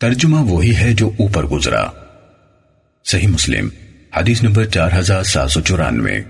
ترجمہ وہی ہے جو اوپر گزرا۔ صحیح مسلم، حدیث نمبر چار ہزار سات سو چورانوے۔